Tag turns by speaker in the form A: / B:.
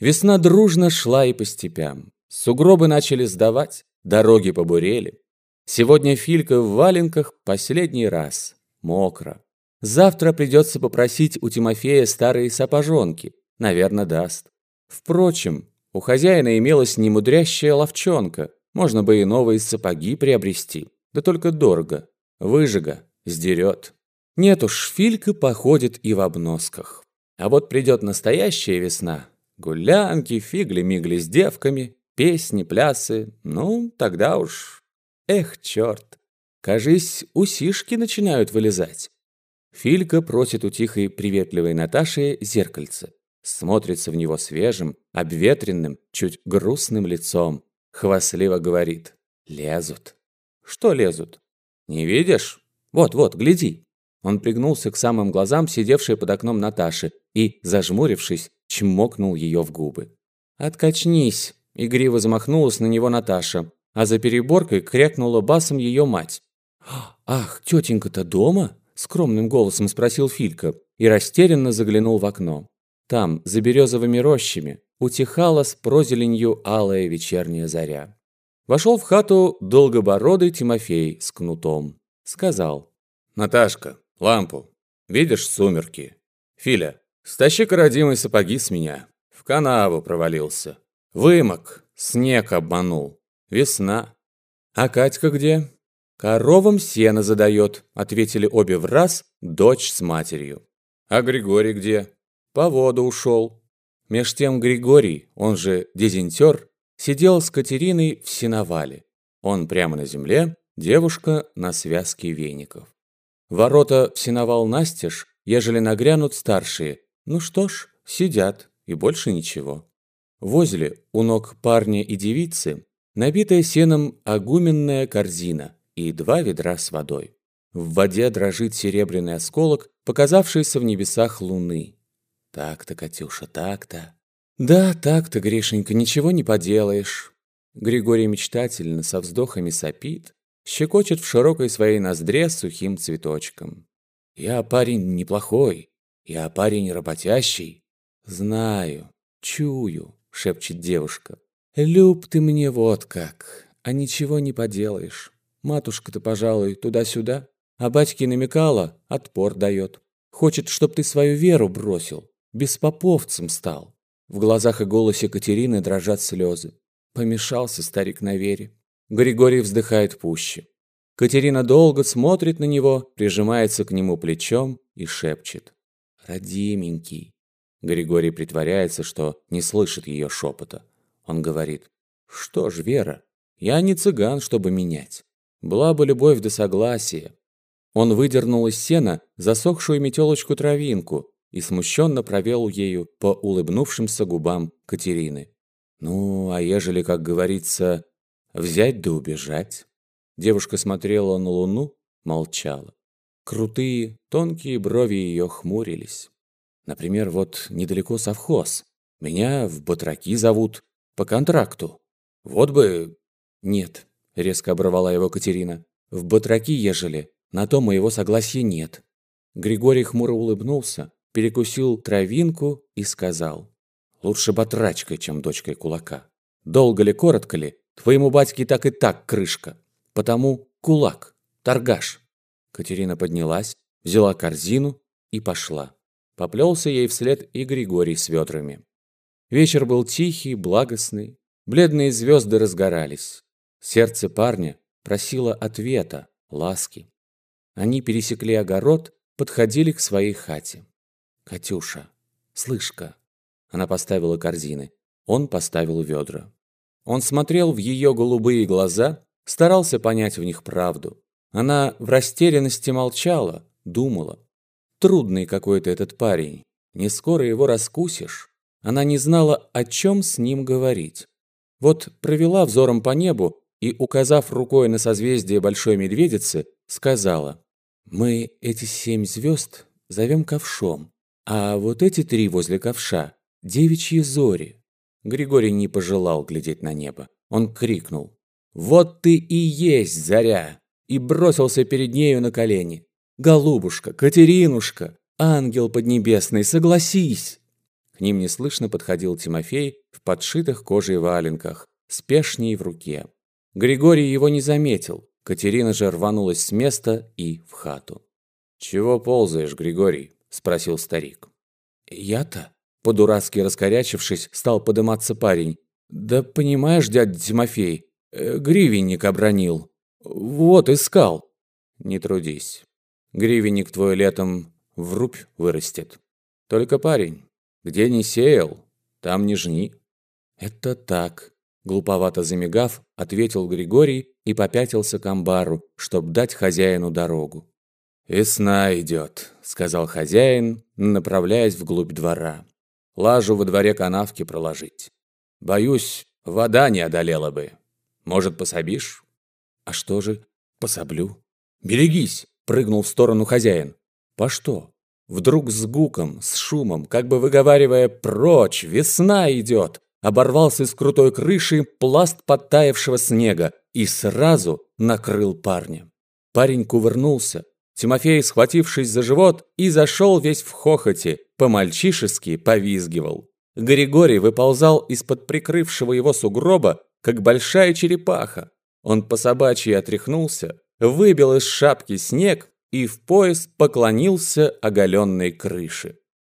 A: Весна дружно шла и по степям. Сугробы начали сдавать, дороги побурели. Сегодня Филька в валенках последний раз. Мокро. Завтра придется попросить у Тимофея старые сапожонки. Наверное, даст. Впрочем, у хозяина имелась немудрящая ловчонка. Можно бы и новые сапоги приобрести. Да только дорого. Выжига. Сдерет. Нет уж, Филька походит и в обносках. А вот придет настоящая весна. Гулянки, фигли-мигли с девками, песни, плясы. Ну, тогда уж... Эх, черт. Кажись, усишки начинают вылезать. Филька просит у тихой приветливой Наташи зеркальце. Смотрится в него свежим, обветренным, чуть грустным лицом. Хвастливо говорит. Лезут. Что лезут? Не видишь? Вот-вот, гляди. Он пригнулся к самым глазам, сидевшей под окном Наташи, и, зажмурившись, чмокнул ее в губы. «Откачнись!» – игриво замахнулась на него Наташа, а за переборкой крякнула басом ее мать. «Ах, тетенька-то дома?» – скромным голосом спросил Филька и растерянно заглянул в окно. Там, за березовыми рощами, утихала с прозеленью алая вечерняя заря. Вошел в хату долгобородый Тимофей с кнутом. Сказал. «Наташка, лампу. Видишь сумерки? Филя, стащи-ка родимые сапоги с меня. В канаву провалился. Вымок, снег обманул. Весна. А Катька где?» «Коровам сено задает», — ответили обе в раз, дочь с матерью. «А Григорий где?» «По воду ушел». Меж тем Григорий, он же дезинтер, сидел с Катериной в сеновале. Он прямо на земле, девушка на связке веников. Ворота в сеновал настежь, ежели нагрянут старшие. Ну что ж, сидят, и больше ничего. Возле, у ног парня и девицы, набитая сеном огуменная корзина и два ведра с водой. В воде дрожит серебряный осколок, показавшийся в небесах луны. Так-то, Катюша, так-то. Да, так-то, Гришенька, ничего не поделаешь. Григорий мечтательно со вздохами сопит, щекочет в широкой своей ноздре сухим цветочком. Я парень неплохой, я парень работящий. Знаю, чую, шепчет девушка. Люб ты мне вот как, а ничего не поделаешь. Матушка-то, пожалуй, туда-сюда, а батьке намекала, отпор дает. Хочет, чтоб ты свою веру бросил, беспоповцем стал. В глазах и голосе Катерины дрожат слезы. Помешался старик на вере. Григорий вздыхает пуще. Катерина долго смотрит на него, прижимается к нему плечом и шепчет. «Родименький». Григорий притворяется, что не слышит ее шепота. Он говорит. «Что ж, Вера, я не цыган, чтобы менять. Была бы любовь до согласия». Он выдернул из сена засохшую метелочку травинку, и смущенно провел ею по улыбнувшимся губам Катерины. «Ну, а ежели, как говорится, взять да убежать?» Девушка смотрела на луну, молчала. Крутые, тонкие брови ее хмурились. Например, вот недалеко совхоз. Меня в батраки зовут. По контракту. Вот бы... Нет, резко оборвала его Катерина. В батраки, ежели, на то моего согласия нет. Григорий хмуро улыбнулся, перекусил травинку и сказал. «Лучше батрачкой, чем дочкой кулака. Долго ли, коротко ли, твоему батьке так и так крышка. Потому кулак, торгаш». Катерина поднялась, взяла корзину и пошла. Поплелся ей вслед и Григорий с ведрами. Вечер был тихий, благостный. Бледные звезды разгорались. Сердце парня просило ответа, ласки. Они пересекли огород, подходили к своей хате. «Катюша, слышка!» Она поставила корзины. Он поставил ведра. Он смотрел в ее голубые глаза, старался понять в них правду. Она в растерянности молчала, думала. Трудный какой-то этот парень. Не скоро его раскусишь. Она не знала, о чем с ним говорить. Вот провела взором по небу и, указав рукой на созвездие Большой Медведицы, сказала, «Мы эти семь звезд зовем ковшом. А вот эти три возле ковша – девичьи зори. Григорий не пожелал глядеть на небо. Он крикнул. «Вот ты и есть заря!» И бросился перед нею на колени. «Голубушка, Катеринушка, ангел поднебесный, согласись!» К ним неслышно подходил Тимофей в подшитых кожей валенках, с в руке. Григорий его не заметил. Катерина же рванулась с места и в хату. «Чего ползаешь, Григорий?» – спросил старик. «Я-то?» – по-дурацки раскорячившись, стал подыматься парень. «Да понимаешь, дядя Тимофей, э, гривенник обронил. Вот, искал». «Не трудись. Гривенник твой летом в рубь вырастет. Только, парень, где не сеял, там не жни». «Это так», Глуповато замигав, ответил Григорий и попятился к амбару, чтоб дать хозяину дорогу. «Весна идет», — сказал хозяин, направляясь вглубь двора. «Лажу во дворе канавки проложить. Боюсь, вода не одолела бы. Может, пособишь?» «А что же? Пособлю». «Берегись!» — прыгнул в сторону хозяин. «По что?» Вдруг с гуком, с шумом, как бы выговаривая «Прочь! Весна идет!» оборвался с крутой крыши пласт подтаявшего снега и сразу накрыл парня. Парень кувырнулся. Тимофей, схватившись за живот, и зашел весь в хохоте, по-мальчишески повизгивал. Григорий выползал из-под прикрывшего его сугроба, как большая черепаха. Он по собачьи отряхнулся, выбил из шапки снег и в пояс поклонился оголенной крыше.